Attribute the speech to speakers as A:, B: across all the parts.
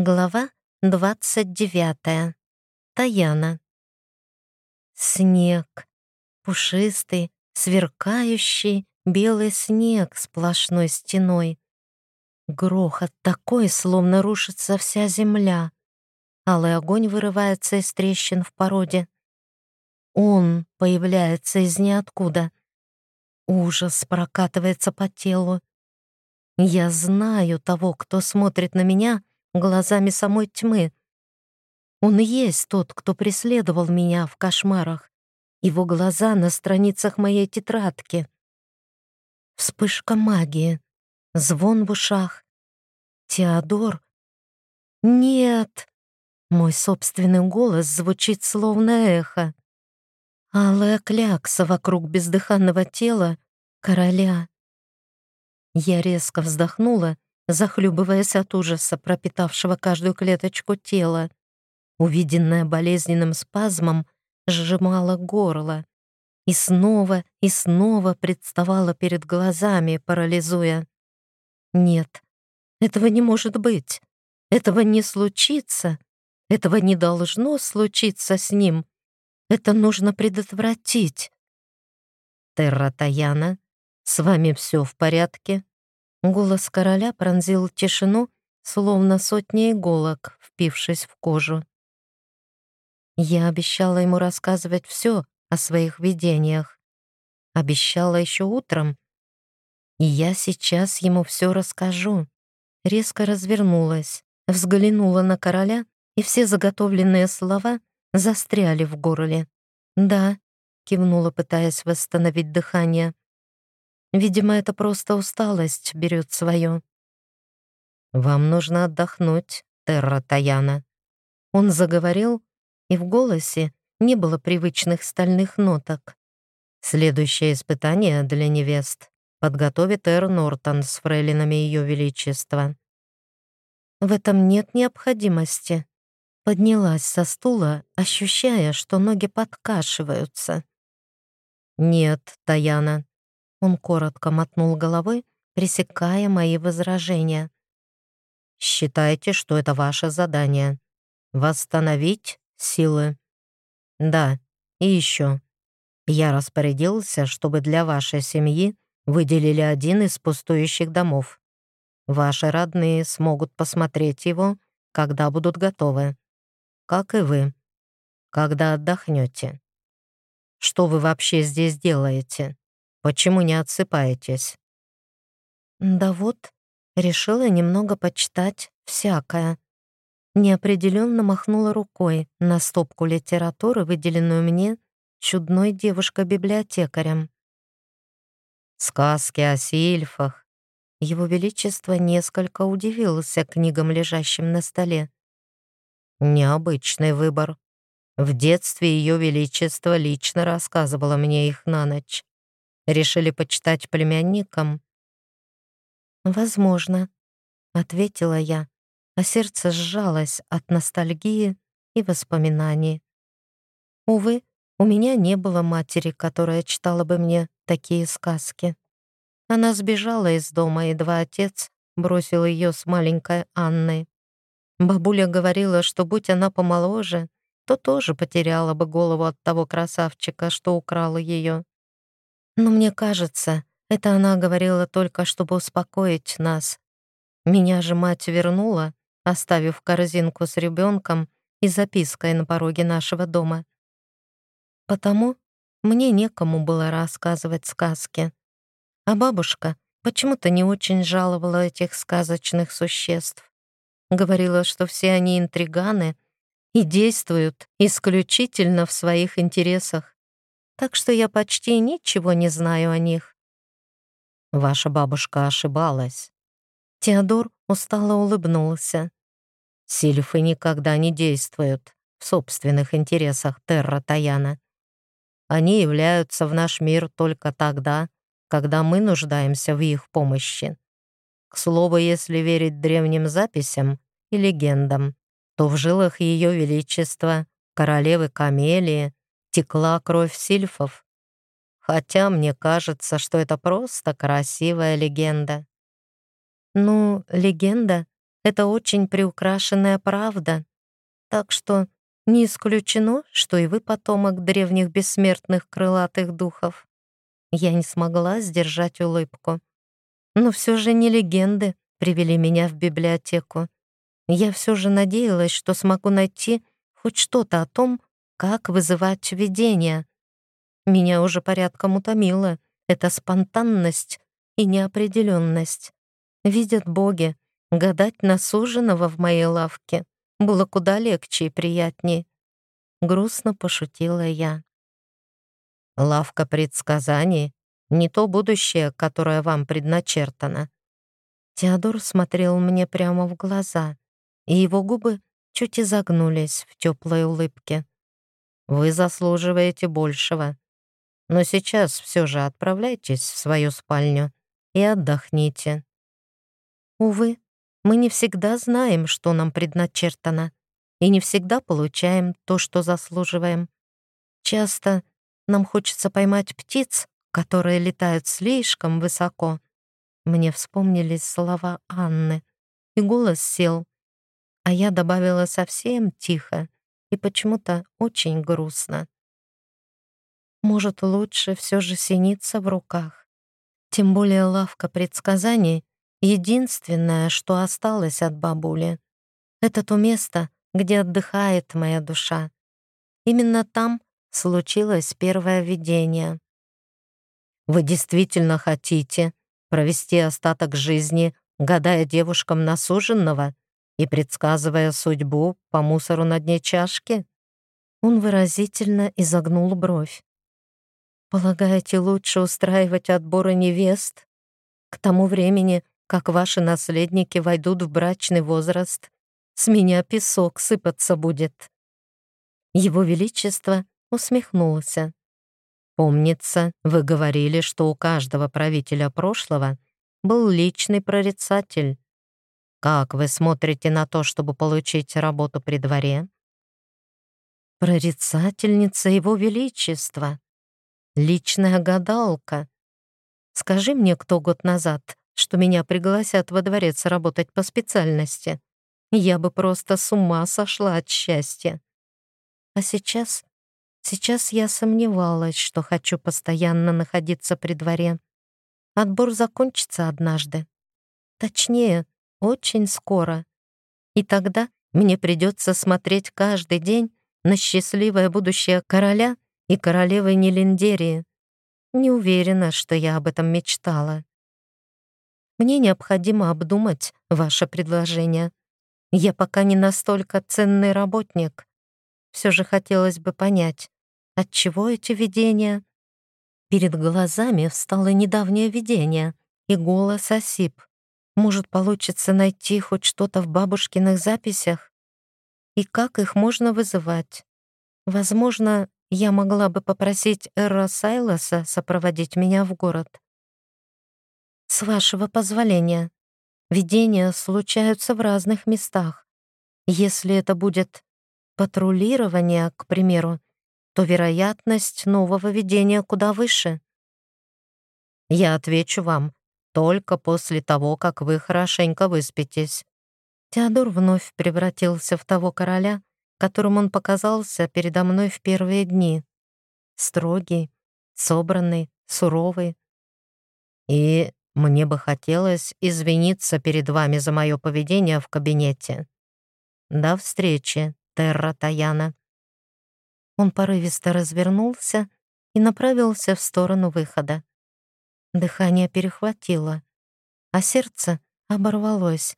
A: Глава 29. Таяна. Снег. Пушистый, сверкающий белый снег сплошной стеной. Грохот такой, словно рушится вся земля. Алый огонь вырывается из трещин в породе. Он появляется из ниоткуда. Ужас прокатывается по телу. Я знаю того, кто смотрит на меня — глазами самой тьмы. Он есть тот, кто преследовал меня в кошмарах. Его глаза на страницах моей тетрадки. Вспышка магии, звон в ушах. Теодор? Нет! Мой собственный голос звучит словно эхо. Алая клякса вокруг бездыханного тела короля. Я резко вздохнула захлебываясь от ужаса, пропитавшего каждую клеточку тела. Увиденное болезненным спазмом сжимало горло и снова и снова представало перед глазами, парализуя. Нет, этого не может быть. Этого не случится. Этого не должно случиться с ним. Это нужно предотвратить. Терра Таяна, с вами все в порядке? Голос короля пронзил тишину, словно сотни иголок, впившись в кожу. Я обещала ему рассказывать все о своих видениях. Обещала еще утром. И я сейчас ему все расскажу. Резко развернулась, взглянула на короля, и все заготовленные слова застряли в горле. «Да», — кивнула, пытаясь восстановить дыхание. Видимо, это просто усталость берет свое. «Вам нужно отдохнуть, Терра Таяна». Он заговорил, и в голосе не было привычных стальных ноток. Следующее испытание для невест подготовит Эр Нортон с фрейлинами Ее Величества. В этом нет необходимости. Поднялась со стула, ощущая, что ноги подкашиваются. «Нет, Таяна, он коротко мотнул головой, пресекая мои возражения. «Считайте, что это ваше задание. Восстановить силы. Да, и еще. Я распорядился, чтобы для вашей семьи выделили один из пустующих домов. Ваши родные смогут посмотреть его, когда будут готовы. Как и вы. Когда отдохнете. Что вы вообще здесь делаете? Почему не отсыпаетесь?» «Да вот, решила немного почитать всякое». Неопределенно махнула рукой на стопку литературы, выделенную мне чудной девушкой-библиотекарем. «Сказки о сильфах». Его Величество несколько удивился книгам, лежащим на столе. «Необычный выбор. В детстве Ее Величество лично рассказывало мне их на ночь. Решили почитать племянникам?» «Возможно», — ответила я, а сердце сжалось от ностальгии и воспоминаний. Увы, у меня не было матери, которая читала бы мне такие сказки. Она сбежала из дома, едва отец бросил ее с маленькой Анной. Бабуля говорила, что будь она помоложе, то тоже потеряла бы голову от того красавчика, что украл ее. Но мне кажется, это она говорила только, чтобы успокоить нас. Меня же мать вернула, оставив корзинку с ребенком и запиской на пороге нашего дома. Потому мне некому было рассказывать сказки. А бабушка почему-то не очень жаловала этих сказочных существ. Говорила, что все они интриганы и действуют исключительно в своих интересах так что я почти ничего не знаю о них. Ваша бабушка ошибалась. Теодор устало улыбнулся. Сильфы никогда не действуют в собственных интересах Терра Таяна. Они являются в наш мир только тогда, когда мы нуждаемся в их помощи. К слову, если верить древним записям и легендам, то в жилах Ее Величества, королевы Камелии, текла кровь сильфов. Хотя мне кажется, что это просто красивая легенда. Ну, легенда — это очень приукрашенная правда. Так что не исключено, что и вы потомок древних бессмертных крылатых духов. Я не смогла сдержать улыбку. Но все же не легенды привели меня в библиотеку. Я все же надеялась, что смогу найти хоть что-то о том, как вызывать видения. Меня уже порядком утомила эта спонтанность и неопределенность. Видят боги, гадать на суженого в моей лавке было куда легче и приятнее. Грустно пошутила я. Лавка предсказаний — не то будущее, которое вам предначертано. Теодор смотрел мне прямо в глаза, и его губы чуть изогнулись в теплой улыбке. Вы заслуживаете большего. Но сейчас все же отправляйтесь в свою спальню и отдохните. Увы, мы не всегда знаем, что нам предначертано, и не всегда получаем то, что заслуживаем. Часто нам хочется поймать птиц, которые летают слишком высоко. Мне вспомнились слова Анны, и голос сел, а я добавила совсем тихо и почему-то очень грустно. Может, лучше все же синиться в руках. Тем более лавка предсказаний — единственное, что осталось от бабули. Это то место, где отдыхает моя душа. Именно там случилось первое видение. Вы действительно хотите провести остаток жизни, гадая девушкам на суженного и предсказывая судьбу по мусору на дне чашки? Он выразительно изогнул бровь. Полагаете, лучше устраивать отборы невест? К тому времени, как ваши наследники войдут в брачный возраст, с меня песок сыпаться будет. Его Величество усмехнулся. Помнится, вы говорили, что у каждого правителя прошлого был личный прорицатель. Как вы смотрите на то, чтобы получить работу при дворе? Прорицательница Его Величества личная гадалка. Скажи мне кто год назад, что меня пригласят во дворец работать по специальности. Я бы просто с ума сошла от счастья. А сейчас... Сейчас я сомневалась, что хочу постоянно находиться при дворе. Отбор закончится однажды. Точнее, очень скоро. И тогда мне придется смотреть каждый день на счастливое будущее короля — и королевой Нелиндерии. Не уверена, что я об этом мечтала. Мне необходимо обдумать ваше предложение. Я пока не настолько ценный работник. Все же хотелось бы понять, от чего эти видения? Перед глазами встало недавнее видение, и голос осип. Может, получится найти хоть что-то в бабушкиных записях? И как их можно вызывать? Возможно, я могла бы попросить Эра Сайлоса сопроводить меня в город. С вашего позволения. Видения случаются в разных местах. Если это будет патрулирование, к примеру, то вероятность нового видения куда выше. Я отвечу вам только после того, как вы хорошенько выспитесь. Теодор вновь превратился в того короля, которым он показался передо мной в первые дни. Строгий, собранный, суровый. И мне бы хотелось извиниться перед вами за мое поведение в кабинете. До встречи, Терра Таяна. Он порывисто развернулся и направился в сторону выхода. Дыхание перехватило, а сердце оборвалось.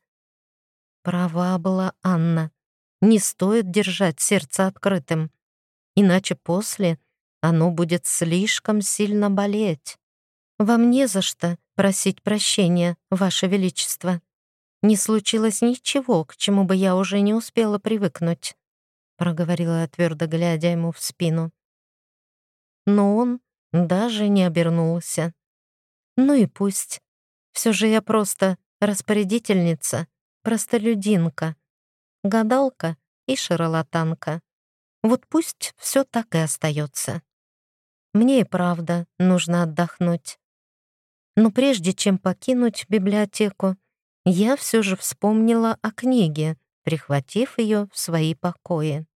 A: Права была Анна. Не стоит держать сердце открытым, иначе после оно будет слишком сильно болеть. Вам не за что просить прощения, Ваше Величество. Не случилось ничего, к чему бы я уже не успела привыкнуть, проговорила я твердо, глядя ему в спину. Но он даже не обернулся. Ну и пусть. Все же я просто распорядительница, простолюдинка гадалка и шарлатанка. Вот пусть все так и остается. Мне и правда нужно отдохнуть. Но прежде чем покинуть библиотеку, я все же вспомнила о книге, прихватив ее в свои покои.